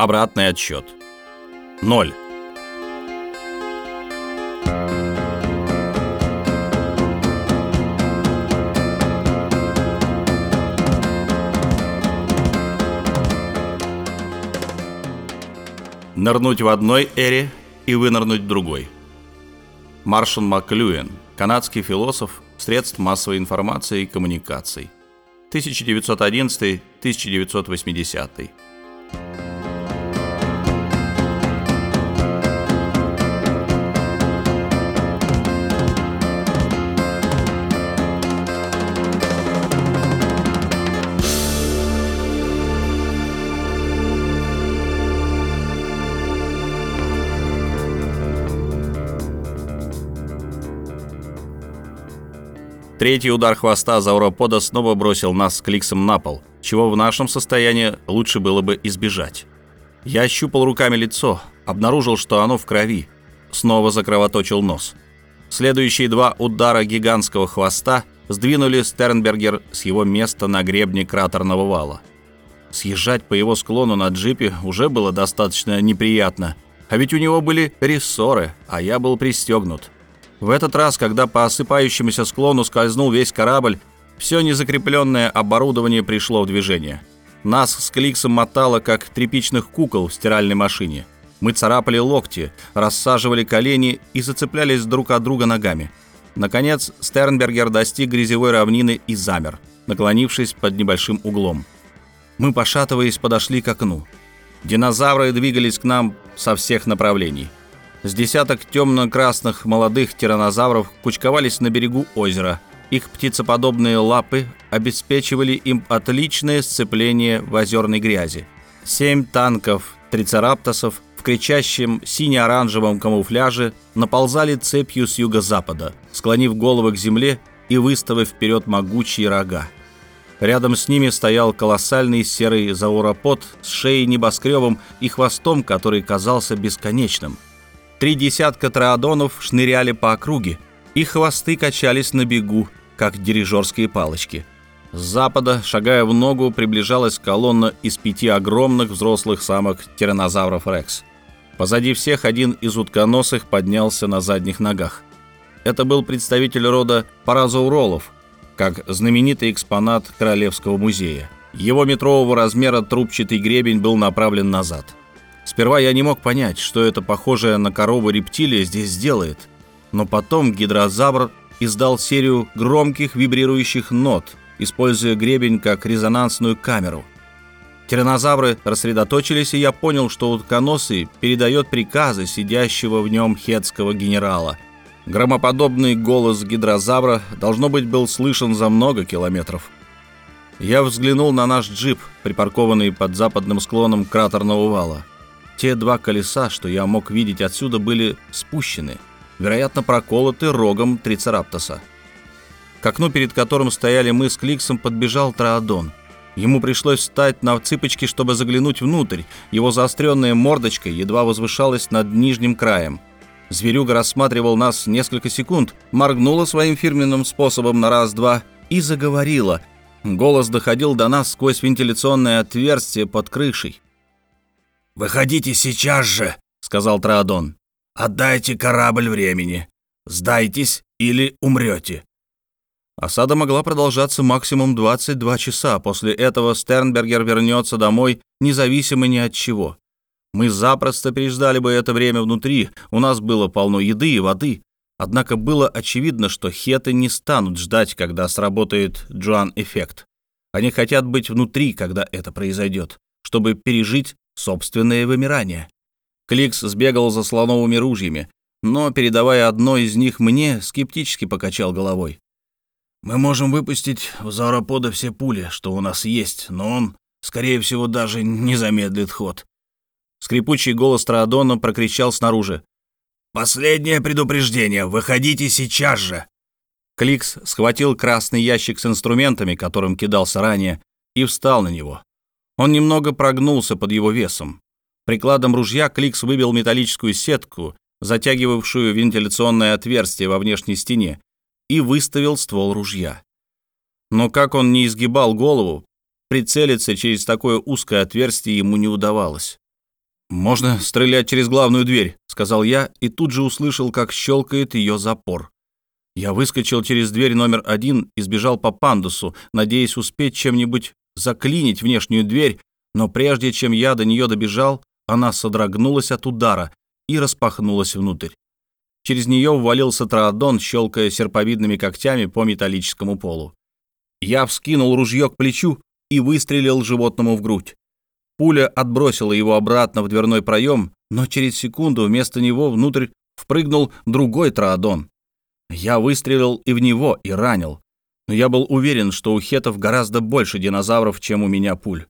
Обратный отсчет. Ноль. Нырнуть в одной эре и вынырнуть в другой. Маршал Маклюэн, канадский философ средств массовой информации и коммуникаций. 1911-1980. Третий удар хвоста зауропода снова бросил нас с кликсом на пол, чего в нашем состоянии лучше было бы избежать. Я ощупал руками лицо, обнаружил, что оно в крови. Снова закровоточил нос. Следующие два удара гигантского хвоста сдвинули Стернбергер с его места на гребне кратерного вала. Съезжать по его склону на джипе уже было достаточно неприятно, а ведь у него были рессоры, а я был пристегнут. В этот раз, когда по осыпающемуся склону скользнул весь корабль, все незакрепленное оборудование пришло в движение. Нас с Кликсом мотало, как тряпичных кукол в стиральной машине. Мы царапали локти, рассаживали колени и зацеплялись друг от друга ногами. Наконец, Стернбергер достиг грязевой равнины и замер, наклонившись под небольшим углом. Мы, пошатываясь, подошли к окну. Динозавры двигались к нам со всех направлений – с десяток темно-красных молодых тиранозавров кучковались на берегу озера. Их птицеподобные лапы обеспечивали им отличное сцепление в озерной грязи. Семь танков трицераптосов в кричащем сине-оранжевом камуфляже наползали цепью с юго-запада, склонив головы к земле и выставив вперед могучие рога. Рядом с ними стоял колоссальный серый зауропод с шеей небоскребом и хвостом, который казался бесконечным – Три десятка троодонов шныряли по округе, их хвосты качались на бегу, как дирижерские палочки. С запада, шагая в ногу, приближалась колонна из пяти огромных взрослых самок тиранозавров Рекс. Позади всех один из утконосых поднялся на задних ногах. Это был представитель рода паразоуролов, как знаменитый экспонат Королевского музея. Его метрового размера трубчатый гребень был направлен назад – Сперва я не мог понять, что это похожее на корову рептилия здесь делает, но потом гидрозавр издал серию громких вибрирующих нот, используя гребень как резонансную камеру. Тиранозавры рассредоточились, и я понял, что утконосый передает приказы сидящего в нем хетского генерала. Громоподобный голос гидрозавра, должно быть, был слышен за много километров. Я взглянул на наш джип, припаркованный под западным склоном кратерного вала. Те два колеса, что я мог видеть отсюда, были спущены, вероятно, проколоты рогом трицераптоса. К окну, перед которым стояли мы с Кликсом, подбежал Троодон. Ему пришлось встать на цыпочки, чтобы заглянуть внутрь. Его заостренная мордочка едва возвышалась над нижним краем. Зверюга рассматривал нас несколько секунд, моргнула своим фирменным способом на раз-два и заговорила. Голос доходил до нас сквозь вентиляционное отверстие под крышей. «Выходите сейчас же», — сказал Траадон. «Отдайте корабль времени. Сдайтесь или умрете». Осада могла продолжаться максимум 22 часа. После этого Стернбергер вернется домой, независимо ни от чего. Мы запросто переждали бы это время внутри, у нас было полно еды и воды. Однако было очевидно, что хеты не станут ждать, когда сработает Джоан-эффект. Они хотят быть внутри, когда это произойдет, чтобы пережить собственное вымирание. Кликс сбегал за слоновыми ружьями, но, передавая одно из них мне, скептически покачал головой. «Мы можем выпустить в зауропода все пули, что у нас есть, но он, скорее всего, даже не замедлит ход». Скрипучий голос Траадона прокричал снаружи. «Последнее предупреждение! Выходите сейчас же!» Кликс схватил красный ящик с инструментами, которым кидался ранее, и встал на него. Он немного прогнулся под его весом. Прикладом ружья Кликс выбил металлическую сетку, затягивавшую вентиляционное отверстие во внешней стене, и выставил ствол ружья. Но как он не изгибал голову, прицелиться через такое узкое отверстие ему не удавалось. «Можно стрелять через главную дверь», — сказал я, и тут же услышал, как щелкает ее запор. Я выскочил через дверь номер один и сбежал по пандусу, надеясь успеть чем-нибудь заклинить внешнюю дверь, но прежде чем я до нее добежал, она содрогнулась от удара и распахнулась внутрь. Через нее ввалился троодон, щелкая серповидными когтями по металлическому полу. Я вскинул ружье к плечу и выстрелил животному в грудь. Пуля отбросила его обратно в дверной проем, но через секунду вместо него внутрь впрыгнул другой троодон. Я выстрелил и в него, и ранил. Но я был уверен, что у хетов гораздо больше динозавров, чем у меня пуль.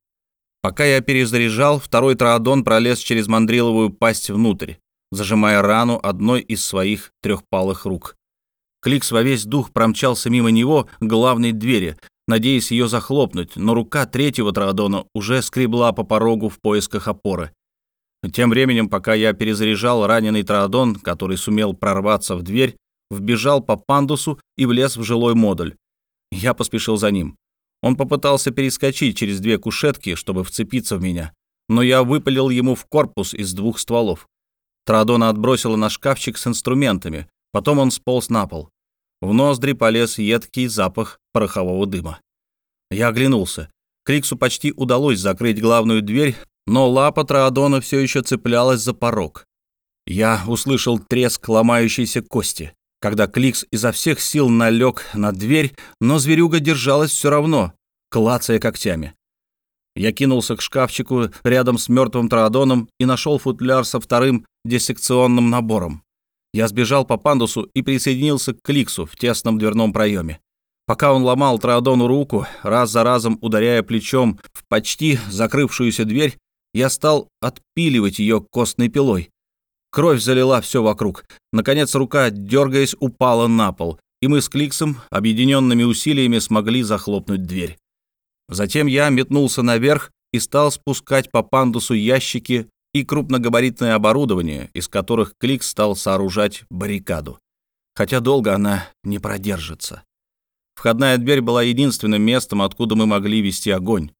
Пока я перезаряжал, второй троодон пролез через мандриловую пасть внутрь, зажимая рану одной из своих трехпалых рук. Кликс во весь дух промчался мимо него к главной двери, надеясь ее захлопнуть, но рука третьего троодона уже скребла по порогу в поисках опоры. Тем временем, пока я перезаряжал раненый троодон, который сумел прорваться в дверь, вбежал по пандусу и влез в жилой модуль. Я поспешил за ним. Он попытался перескочить через две кушетки, чтобы вцепиться в меня, но я выпалил ему в корпус из двух стволов. Троодона отбросило на шкафчик с инструментами, потом он сполз на пол. В ноздри полез едкий запах порохового дыма. Я оглянулся. Криксу почти удалось закрыть главную дверь, но лапа Троодона все еще цеплялась за порог. Я услышал треск ломающейся кости, когда Кликс изо всех сил налег на дверь, но зверюга держалась все равно, клацая когтями. Я кинулся к шкафчику рядом с мертвым Троодоном и нашел футляр со вторым диссекционным набором. Я сбежал по пандусу и присоединился к Кликсу в тесном дверном проеме. Пока он ломал Троодону руку, раз за разом ударяя плечом в почти закрывшуюся дверь, я стал отпиливать ее костной пилой. Кровь залила все вокруг. Наконец рука, дергаясь, упала на пол, и мы с Кликсом объединенными усилиями смогли захлопнуть дверь. Затем я метнулся наверх и стал спускать по пандусу ящики и крупногабаритное оборудование, из которых Клик стал сооружать баррикаду. Хотя долго она не продержится. Входная дверь была единственным местом, откуда мы могли вести огонь.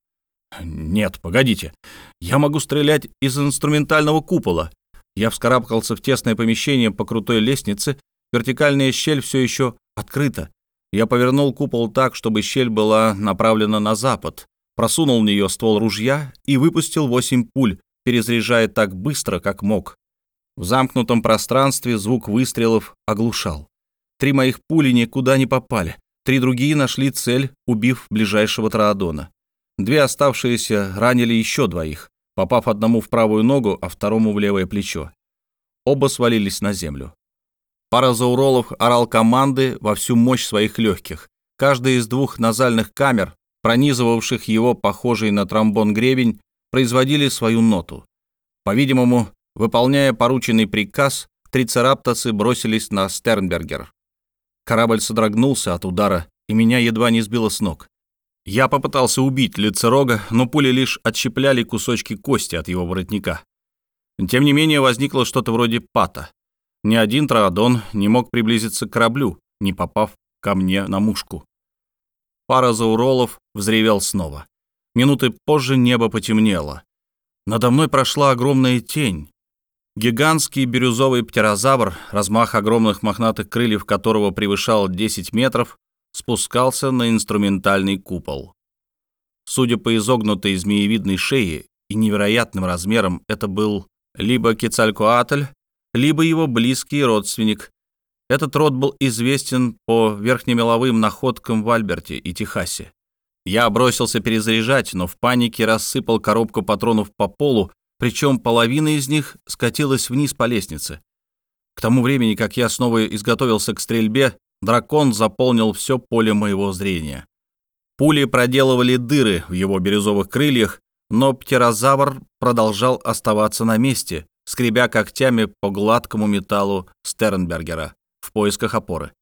Нет, погодите. Я могу стрелять из инструментального купола. Я вскарабкался в тесное помещение по крутой лестнице. Вертикальная щель все еще открыта. Я повернул купол так, чтобы щель была направлена на запад, просунул в нее ствол ружья и выпустил восемь пуль, перезаряжая так быстро, как мог. В замкнутом пространстве звук выстрелов оглушал. Три моих пули никуда не попали. Три другие нашли цель, убив ближайшего троодона. Две оставшиеся ранили еще двоих, попав одному в правую ногу, а второму в левое плечо. Оба свалились на землю. Пара зауролов орал команды во всю мощь своих легких. Каждая из двух назальных камер, пронизывавших его похожий на тромбон гребень, производили свою ноту. По-видимому, выполняя порученный приказ, трицераптосы бросились на Стернбергер. Корабль содрогнулся от удара, и меня едва не сбило с ног. Я попытался убить лицерога, но пули лишь отщепляли кусочки кости от его воротника. Тем не менее, возникло что-то вроде пата. Ни один троодон не мог приблизиться к кораблю, не попав ко мне на мушку. Пара зауролов взревел снова. Минуты позже небо потемнело. Надо мной прошла огромная тень. Гигантский бирюзовый птерозавр, размах огромных мохнатых крыльев которого превышал 10 метров, спускался на инструментальный купол. Судя по изогнутой змеевидной шее и невероятным размерам, это был либо Кецалькоатль, либо его близкий родственник. Этот род был известен по верхнемеловым находкам в Альберте и Техасе. Я бросился перезаряжать, но в панике рассыпал коробку патронов по полу, причем половина из них скатилась вниз по лестнице. К тому времени, как я снова изготовился к стрельбе, дракон заполнил все поле моего зрения. Пули проделывали дыры в его бирюзовых крыльях, но птерозавр продолжал оставаться на месте, скребя когтями по гладкому металлу Стернбергера в поисках опоры.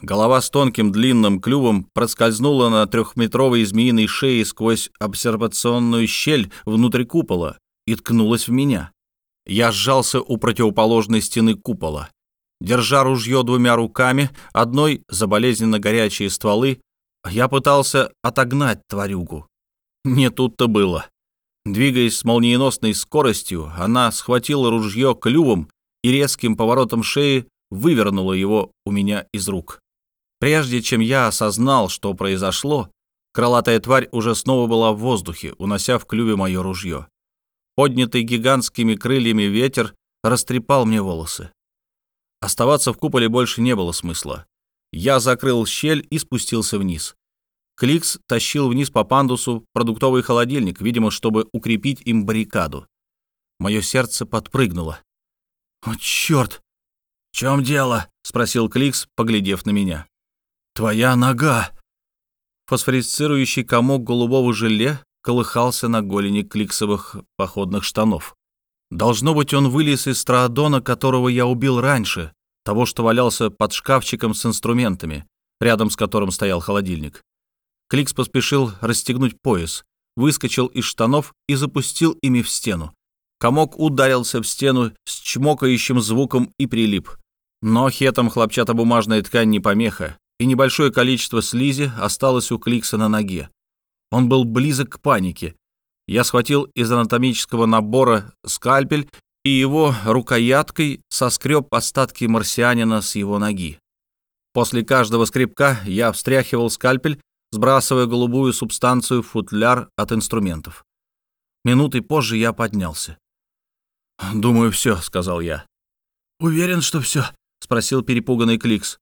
Голова с тонким длинным клювом проскользнула на трехметровой змеиной шее сквозь обсервационную щель внутрь купола и ткнулась в меня. Я сжался у противоположной стены купола. Держа ружье двумя руками, одной за болезненно горячие стволы, я пытался отогнать тварюгу. Не тут-то было. Двигаясь с молниеносной скоростью, она схватила ружье клювом и резким поворотом шеи вывернула его у меня из рук. Прежде чем я осознал, что произошло, крылатая тварь уже снова была в воздухе, унося в клюве мое ружье. Поднятый гигантскими крыльями ветер растрепал мне волосы. Оставаться в куполе больше не было смысла. Я закрыл щель и спустился вниз. Кликс тащил вниз по пандусу продуктовый холодильник, видимо, чтобы укрепить им баррикаду. Мое сердце подпрыгнуло. «О, черт! В чем дело?» — спросил Кликс, поглядев на меня. «Твоя нога!» Фосфорицирующий комок голубого желе колыхался на голени кликсовых походных штанов. Должно быть, он вылез из страадона, которого я убил раньше, того, что валялся под шкафчиком с инструментами, рядом с которым стоял холодильник. Кликс поспешил расстегнуть пояс, выскочил из штанов и запустил ими в стену. Комок ударился в стену с чмокающим звуком и прилип. Но хетом хлопчатобумажная ткань не помеха, и небольшое количество слизи осталось у Кликса на ноге. Он был близок к панике. Я схватил из анатомического набора скальпель и его рукояткой соскреб остатки марсианина с его ноги. После каждого скребка я встряхивал скальпель сбрасывая голубую субстанцию в футляр от инструментов. Минуты позже я поднялся. «Думаю, все», — сказал я. «Уверен, что все?» — спросил перепуганный Кликс.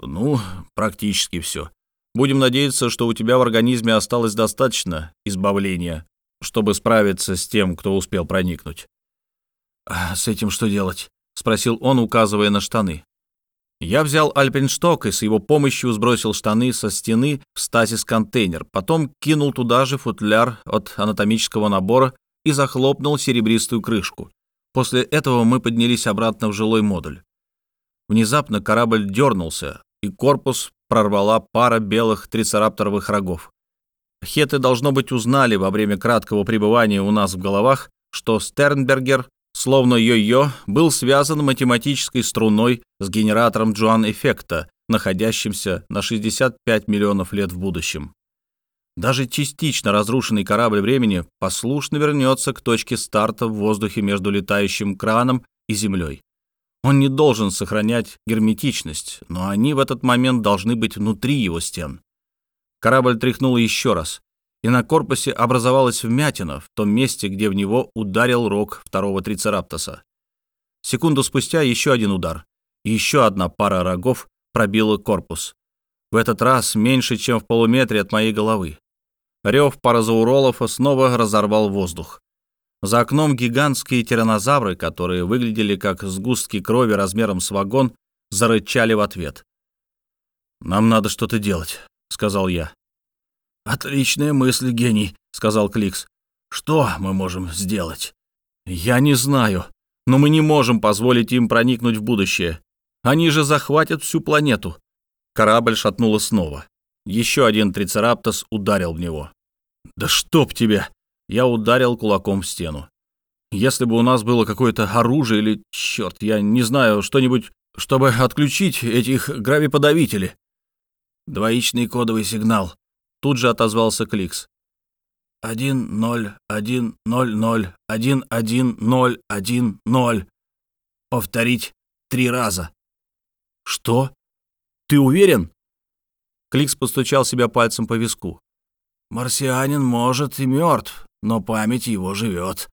«Ну, практически все. Будем надеяться, что у тебя в организме осталось достаточно избавления, чтобы справиться с тем, кто успел проникнуть». «А с этим что делать?» — спросил он, указывая на штаны. Я взял альпиншток и с его помощью сбросил штаны со стены в стазис-контейнер, потом кинул туда же футляр от анатомического набора и захлопнул серебристую крышку. После этого мы поднялись обратно в жилой модуль. Внезапно корабль дернулся, и корпус прорвала пара белых трицерапторовых рогов. Хеты, должно быть, узнали во время краткого пребывания у нас в головах, что Стернбергер словно йо-йо, был связан математической струной с генератором Джоан-эффекта, находящимся на 65 миллионов лет в будущем. Даже частично разрушенный корабль времени послушно вернется к точке старта в воздухе между летающим краном и Землей. Он не должен сохранять герметичность, но они в этот момент должны быть внутри его стен. Корабль тряхнул еще раз и на корпусе образовалась вмятина в том месте, где в него ударил рог второго трицераптоса. Секунду спустя еще один удар, и еще одна пара рогов пробила корпус. В этот раз меньше, чем в полуметре от моей головы. Рев паразауролов снова разорвал воздух. За окном гигантские тиранозавры, которые выглядели как сгустки крови размером с вагон, зарычали в ответ. «Нам надо что-то делать», — сказал я. «Отличная мысль, гений», — сказал Кликс. «Что мы можем сделать?» «Я не знаю, но мы не можем позволить им проникнуть в будущее. Они же захватят всю планету». Корабль шатнуло снова. Еще один трицераптос ударил в него. «Да чтоб тебя!» Я ударил кулаком в стену. «Если бы у нас было какое-то оружие или, черт, я не знаю, что-нибудь, чтобы отключить этих гравиподавителей». «Двоичный кодовый сигнал», Тут же отозвался Кликс. «Один, ноль, один, ноль, ноль, один, один, ноль, один, ноль. Повторить три раза». «Что? Ты уверен?» Кликс постучал себя пальцем по виску. «Марсианин, может, и мертв, но память его живет».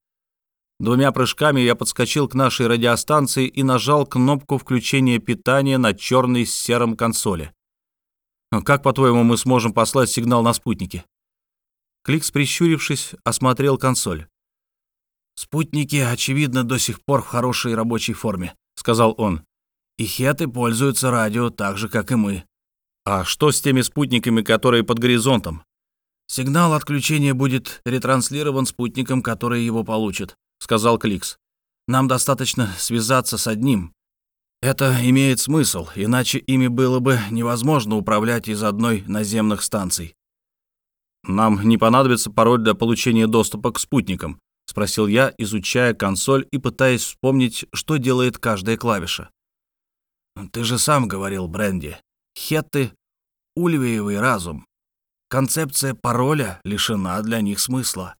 Двумя прыжками я подскочил к нашей радиостанции и нажал кнопку включения питания на черной с сером консоли. Как, по-твоему, мы сможем послать сигнал на спутники?» Кликс, прищурившись, осмотрел консоль. «Спутники, очевидно, до сих пор в хорошей рабочей форме», — сказал он. «И хеты пользуются радио так же, как и мы». «А что с теми спутниками, которые под горизонтом?» «Сигнал отключения будет ретранслирован спутникам, которые его получат», — сказал Кликс. «Нам достаточно связаться с одним, это имеет смысл, иначе ими было бы невозможно управлять из одной наземных станций. «Нам не понадобится пароль для получения доступа к спутникам», — спросил я, изучая консоль и пытаясь вспомнить, что делает каждая клавиша. «Ты же сам говорил, Бренди, хетты — ульвиевый разум. Концепция пароля лишена для них смысла».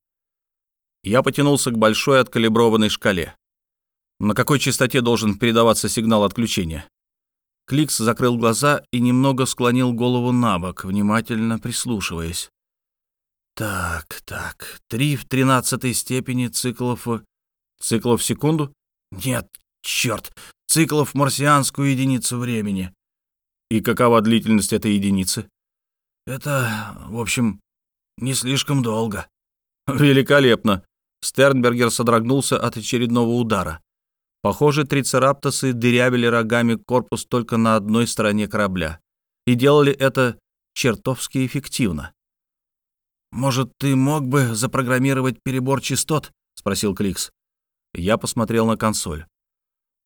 Я потянулся к большой откалиброванной шкале. На какой частоте должен передаваться сигнал отключения? Кликс закрыл глаза и немного склонил голову на бок, внимательно прислушиваясь. Так, так, три в тринадцатой степени циклов... Циклов в секунду? Нет, черт, циклов марсианскую единицу времени. И какова длительность этой единицы? Это, в общем, не слишком долго. Великолепно. Стернбергер содрогнулся от очередного удара. Похоже, трицераптосы дырявили рогами корпус только на одной стороне корабля. И делали это чертовски эффективно. «Может, ты мог бы запрограммировать перебор частот?» — спросил Кликс. Я посмотрел на консоль.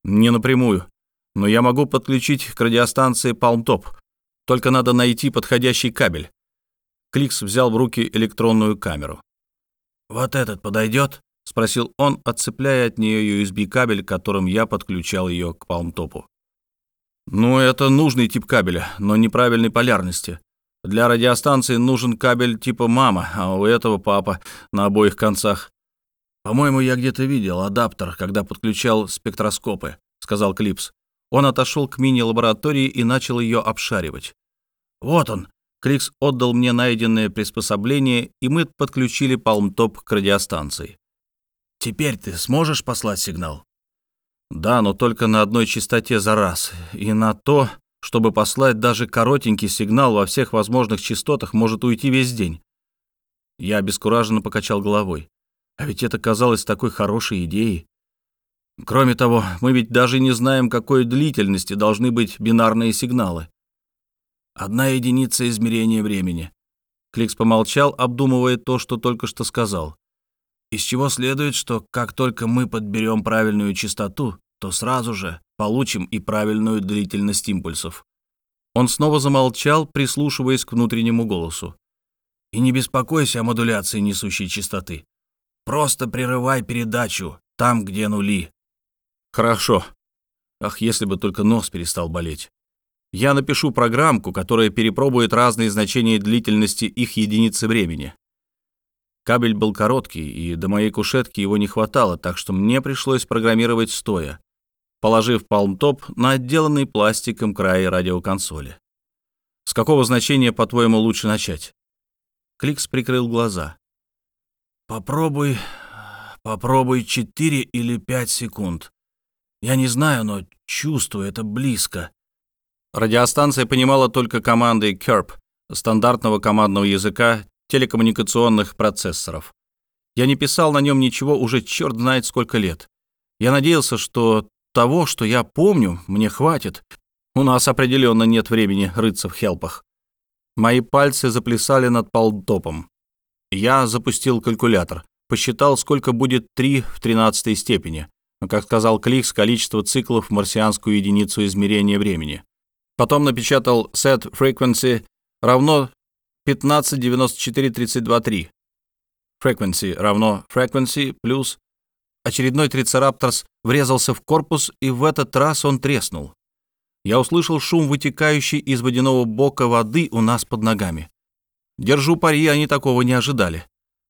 «Не напрямую, но я могу подключить к радиостанции Palmtop. Только надо найти подходящий кабель». Кликс взял в руки электронную камеру. «Вот этот подойдет?» — спросил он, отцепляя от нее USB-кабель, которым я подключал ее к Palmtop. «Ну, это нужный тип кабеля, но неправильной полярности. Для радиостанции нужен кабель типа «мама», а у этого папа на обоих концах. «По-моему, я где-то видел адаптер, когда подключал спектроскопы», — сказал Клипс. Он отошел к мини-лаборатории и начал ее обшаривать. «Вот он!» Кликс отдал мне найденное приспособление, и мы подключили палмтоп к радиостанции. «Теперь ты сможешь послать сигнал?» «Да, но только на одной частоте за раз. И на то, чтобы послать даже коротенький сигнал во всех возможных частотах, может уйти весь день. Я обескураженно покачал головой. А ведь это казалось такой хорошей идеей. Кроме того, мы ведь даже не знаем, какой длительности должны быть бинарные сигналы. Одна единица измерения времени. Кликс помолчал, обдумывая то, что только что сказал. Из чего следует, что как только мы подберем правильную частоту, то сразу же получим и правильную длительность импульсов. Он снова замолчал, прислушиваясь к внутреннему голосу. И не беспокойся о модуляции несущей частоты. Просто прерывай передачу там, где нули. Хорошо. Ах, если бы только нос перестал болеть. Я напишу программку, которая перепробует разные значения длительности их единицы времени. Кабель был короткий, и до моей кушетки его не хватало, так что мне пришлось программировать стоя положив палмтоп на отделанный пластиком край радиоконсоли. «С какого значения, по-твоему, лучше начать?» Кликс прикрыл глаза. «Попробуй... попробуй 4 или 5 секунд. Я не знаю, но чувствую, это близко». Радиостанция понимала только команды KERP, стандартного командного языка телекоммуникационных процессоров. Я не писал на нем ничего уже черт знает сколько лет. Я надеялся, что того, что я помню, мне хватит. У нас определенно нет времени рыться в хелпах. Мои пальцы заплясали над полтопом. Я запустил калькулятор, посчитал, сколько будет 3 в 13 степени, как сказал Кликс, количество циклов в марсианскую единицу измерения времени. Потом напечатал set frequency равно 159432.3. Frequency равно frequency плюс Очередной трицерапторс врезался в корпус, и в этот раз он треснул. Я услышал шум, вытекающий из водяного бока воды у нас под ногами. Держу пари, они такого не ожидали.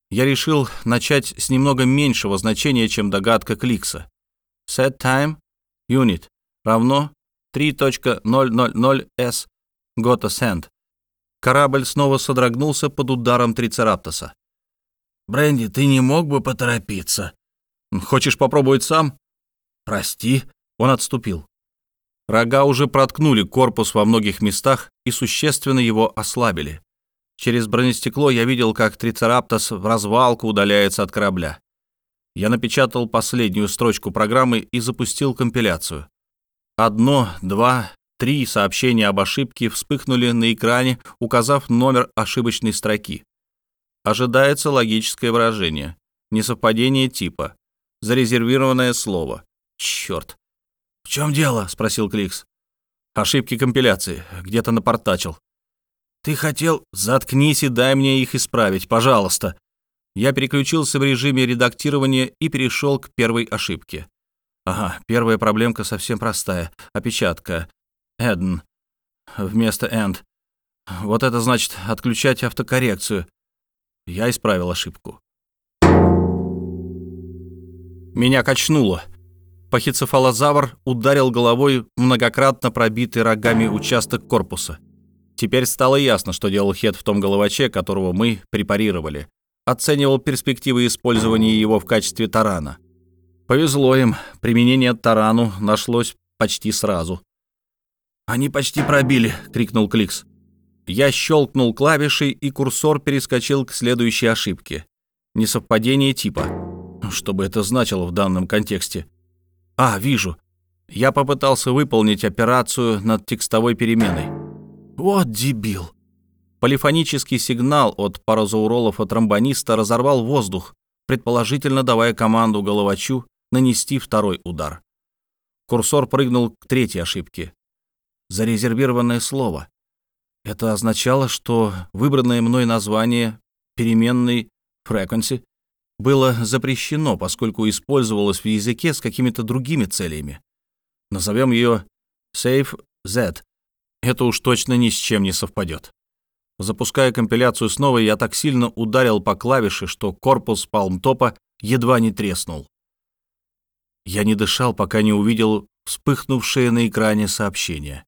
Я решил начать с немного меньшего значения, чем догадка Кликса. Set time unit равно 3.000s got a send. Корабль снова содрогнулся под ударом трицераптоса. «Бренди, ты не мог бы поторопиться?» Хочешь попробовать сам?» «Прости», — он отступил. Рога уже проткнули корпус во многих местах и существенно его ослабили. Через бронестекло я видел, как трицераптос в развалку удаляется от корабля. Я напечатал последнюю строчку программы и запустил компиляцию. Одно, два, три сообщения об ошибке вспыхнули на экране, указав номер ошибочной строки. Ожидается логическое выражение. Несовпадение типа зарезервированное слово. Черт. «В чем дело?» — спросил Кликс. «Ошибки компиляции. Где-то напортачил». «Ты хотел...» «Заткнись и дай мне их исправить, пожалуйста». Я переключился в режиме редактирования и перешел к первой ошибке. Ага, первая проблемка совсем простая. Опечатка. «Эдн» вместо «энд». Вот это значит отключать автокоррекцию. Я исправил ошибку. Меня качнуло. Пахицефалозавр ударил головой многократно пробитый рогами участок корпуса. Теперь стало ясно, что делал Хет в том головаче, которого мы препарировали. Оценивал перспективы использования его в качестве тарана. Повезло им, применение тарану нашлось почти сразу. «Они почти пробили!» — крикнул Кликс. Я щелкнул клавишей, и курсор перескочил к следующей ошибке. Несовпадение типа. Что бы это значило в данном контексте? А, вижу. Я попытался выполнить операцию над текстовой переменой. Вот дебил. Полифонический сигнал от паразауролов-тромбониста разорвал воздух, предположительно давая команду головачу нанести второй удар. Курсор прыгнул к третьей ошибке. Зарезервированное слово. Это означало, что выбранное мной название переменной frequency было запрещено, поскольку использовалось в языке с какими-то другими целями. Назовем ее Save Z. Это уж точно ни с чем не совпадет. Запуская компиляцию снова, я так сильно ударил по клавише, что корпус палмтопа едва не треснул. Я не дышал, пока не увидел вспыхнувшее на экране сообщение.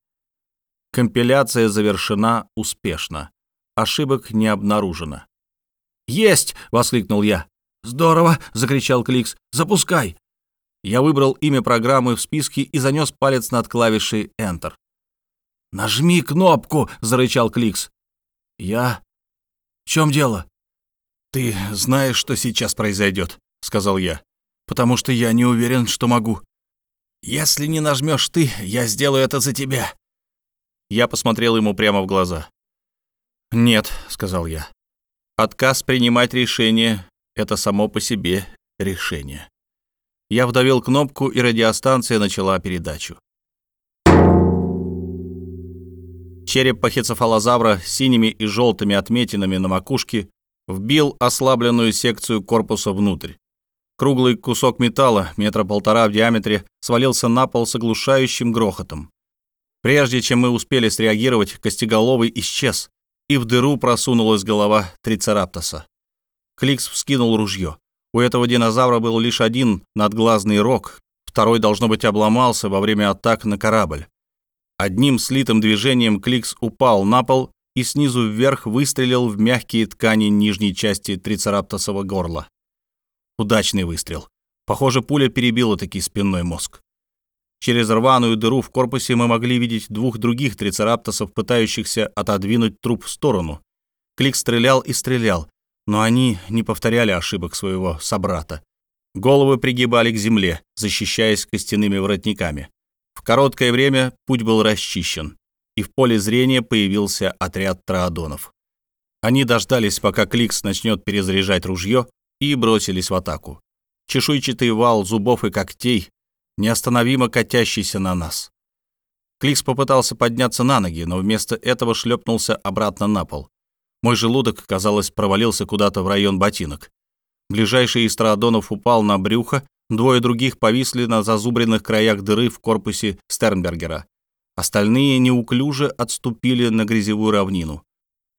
Компиляция завершена успешно. Ошибок не обнаружено. «Есть!» — воскликнул я. «Здорово!» — закричал Кликс. «Запускай!» Я выбрал имя программы в списке и занес палец над клавишей Enter. «Нажми кнопку!» — зарычал Кликс. «Я... В чем дело?» «Ты знаешь, что сейчас произойдет», — сказал я, «потому что я не уверен, что могу. Если не нажмешь ты, я сделаю это за тебя». Я посмотрел ему прямо в глаза. «Нет», — сказал я. «Отказ принимать решение — это само по себе решение». Я вдавил кнопку, и радиостанция начала передачу. Череп пахицефалозавра с синими и желтыми отметинами на макушке вбил ослабленную секцию корпуса внутрь. Круглый кусок металла, метра полтора в диаметре, свалился на пол с оглушающим грохотом. Прежде чем мы успели среагировать, Костеголовый исчез, и в дыру просунулась голова трицераптоса. Кликс вскинул ружье. У этого динозавра был лишь один надглазный рог, второй, должно быть, обломался во время атак на корабль. Одним слитым движением Кликс упал на пол и снизу вверх выстрелил в мягкие ткани нижней части трицераптосового горла. Удачный выстрел. Похоже, пуля перебила таки спинной мозг. Через рваную дыру в корпусе мы могли видеть двух других трицераптосов, пытающихся отодвинуть труп в сторону. Клик стрелял и стрелял, но они не повторяли ошибок своего собрата. Головы пригибали к земле, защищаясь костяными воротниками. В короткое время путь был расчищен, и в поле зрения появился отряд траодонов. Они дождались, пока Кликс начнет перезаряжать ружье, и бросились в атаку. Чешуйчатый вал зубов и когтей неостановимо катящийся на нас. Кликс попытался подняться на ноги, но вместо этого шлепнулся обратно на пол. Мой желудок, казалось, провалился куда-то в район ботинок. Ближайший из траодонов упал на брюхо, двое других повисли на зазубренных краях дыры в корпусе Стернбергера. Остальные неуклюже отступили на грязевую равнину.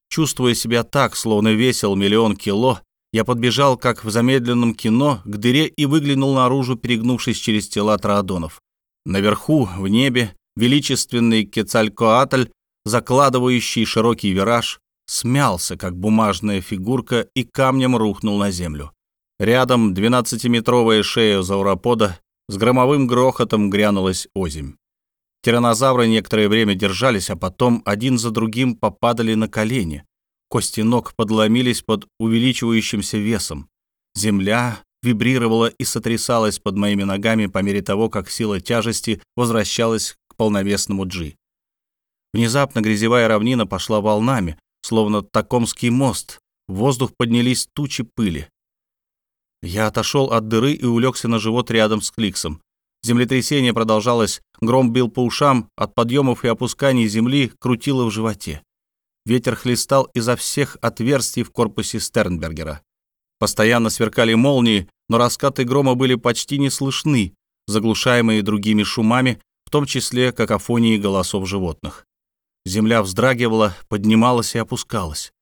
Чувствуя себя так, словно весил миллион кило, я подбежал, как в замедленном кино, к дыре и выглянул наружу, перегнувшись через тела траодонов. Наверху, в небе, величественный Кецалькоатль, закладывающий широкий вираж, смялся, как бумажная фигурка, и камнем рухнул на землю. Рядом двенадцатиметровая шея зауропода с громовым грохотом грянулась озимь. Тиранозавры некоторое время держались, а потом один за другим попадали на колени. Кости ног подломились под увеличивающимся весом. Земля вибрировала и сотрясалась под моими ногами по мере того, как сила тяжести возвращалась к полновесному Джи. Внезапно грязевая равнина пошла волнами, словно Такомский мост. В воздух поднялись тучи пыли. Я отошел от дыры и улегся на живот рядом с Кликсом. Землетрясение продолжалось, гром бил по ушам, от подъемов и опусканий земли крутило в животе. Ветер хлестал изо всех отверстий в корпусе Стернбергера. Постоянно сверкали молнии, но раскаты грома были почти не слышны, заглушаемые другими шумами, в том числе какофонии голосов животных. Земля вздрагивала, поднималась и опускалась.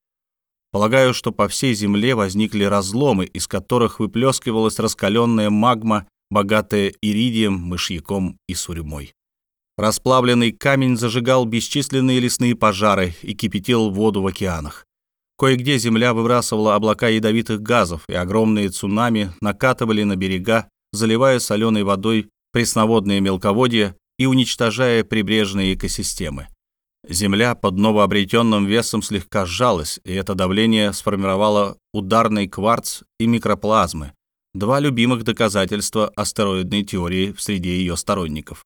Полагаю, что по всей земле возникли разломы, из которых выплескивалась раскаленная магма богатая иридием, мышьяком и сурьмой. Расплавленный камень зажигал бесчисленные лесные пожары и кипятил воду в океанах. Кое-где земля выбрасывала облака ядовитых газов, и огромные цунами накатывали на берега, заливая соленой водой пресноводные мелководья и уничтожая прибрежные экосистемы. Земля под новообретенным весом слегка сжалась, и это давление сформировало ударный кварц и микроплазмы, два любимых доказательства астероидной теории в среде ее сторонников.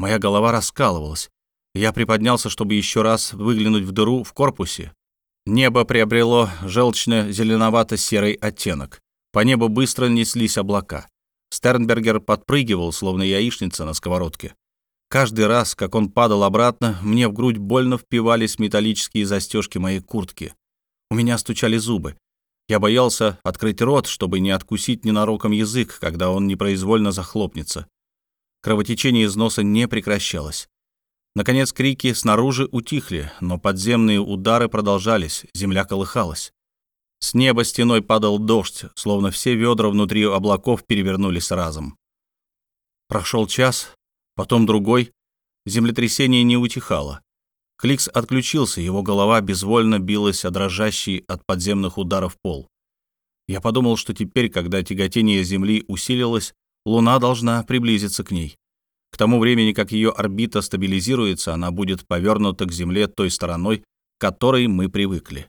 Моя голова раскалывалась. Я приподнялся, чтобы еще раз выглянуть в дыру в корпусе. Небо приобрело желчно-зеленовато-серый оттенок. По небу быстро неслись облака. Стернбергер подпрыгивал, словно яичница на сковородке. Каждый раз, как он падал обратно, мне в грудь больно впивались металлические застежки моей куртки. У меня стучали зубы. Я боялся открыть рот, чтобы не откусить ненароком язык, когда он непроизвольно захлопнется. Кровотечение из носа не прекращалось. Наконец крики снаружи утихли, но подземные удары продолжались, земля колыхалась. С неба стеной падал дождь, словно все ведра внутри облаков перевернулись разом. Прошел час, потом другой. Землетрясение не утихало. Кликс отключился, его голова безвольно билась о дрожащий от подземных ударов пол. Я подумал, что теперь, когда тяготение Земли усилилось, Луна должна приблизиться к ней. К тому времени, как ее орбита стабилизируется, она будет повернута к Земле той стороной, к которой мы привыкли.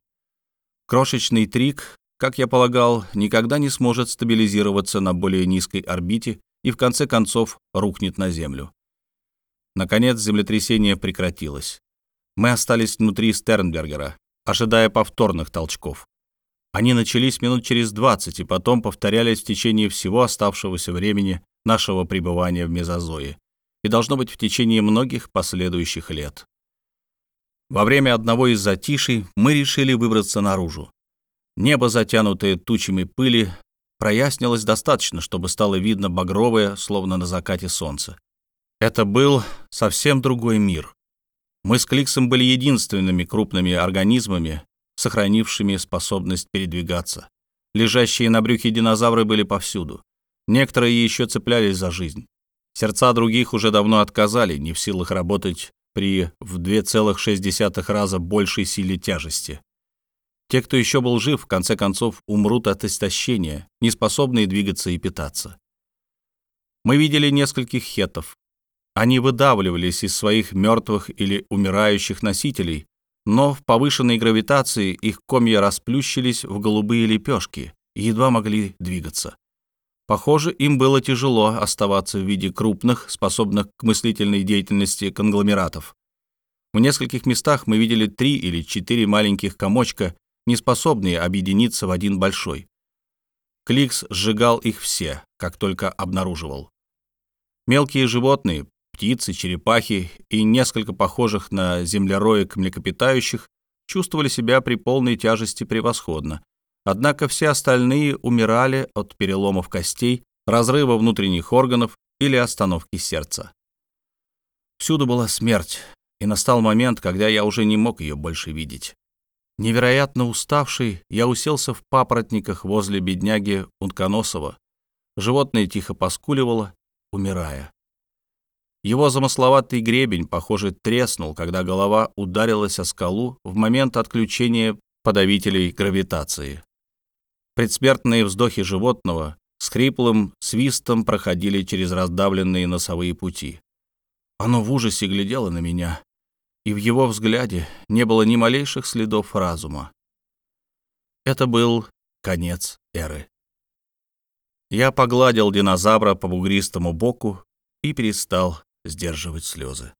Крошечный Трик, как я полагал, никогда не сможет стабилизироваться на более низкой орбите и в конце концов рухнет на Землю. Наконец землетрясение прекратилось. Мы остались внутри Стернбергера, ожидая повторных толчков. Они начались минут через 20 и потом повторялись в течение всего оставшегося времени нашего пребывания в Мезозое и должно быть в течение многих последующих лет. Во время одного из затишей мы решили выбраться наружу. Небо, затянутое тучами пыли, прояснилось достаточно, чтобы стало видно багровое, словно на закате солнце. Это был совсем другой мир. Мы с Кликсом были единственными крупными организмами, сохранившими способность передвигаться. Лежащие на брюхе динозавры были повсюду. Некоторые еще цеплялись за жизнь. Сердца других уже давно отказали, не в силах работать при в 2,6 раза большей силе тяжести. Те, кто еще был жив, в конце концов умрут от истощения, неспособные двигаться и питаться. Мы видели нескольких хетов. Они выдавливались из своих мертвых или умирающих носителей, но в повышенной гравитации их комья расплющились в голубые лепешки и едва могли двигаться. Похоже, им было тяжело оставаться в виде крупных, способных к мыслительной деятельности конгломератов. В нескольких местах мы видели три или четыре маленьких комочка, не способные объединиться в один большой. Кликс сжигал их все, как только обнаруживал. Мелкие животные, птицы, черепахи и несколько похожих на землероек млекопитающих чувствовали себя при полной тяжести превосходно, Однако все остальные умирали от переломов костей, разрыва внутренних органов или остановки сердца. Всюду была смерть, и настал момент, когда я уже не мог ее больше видеть. Невероятно уставший, я уселся в папоротниках возле бедняги Унконосова. Животное тихо поскуливало, умирая. Его замысловатый гребень, похоже, треснул, когда голова ударилась о скалу в момент отключения подавителей гравитации. Предсмертные вздохи животного с хриплым свистом проходили через раздавленные носовые пути. Оно в ужасе глядело на меня, и в его взгляде не было ни малейших следов разума. Это был конец эры. Я погладил динозавра по бугристому боку и перестал сдерживать слезы.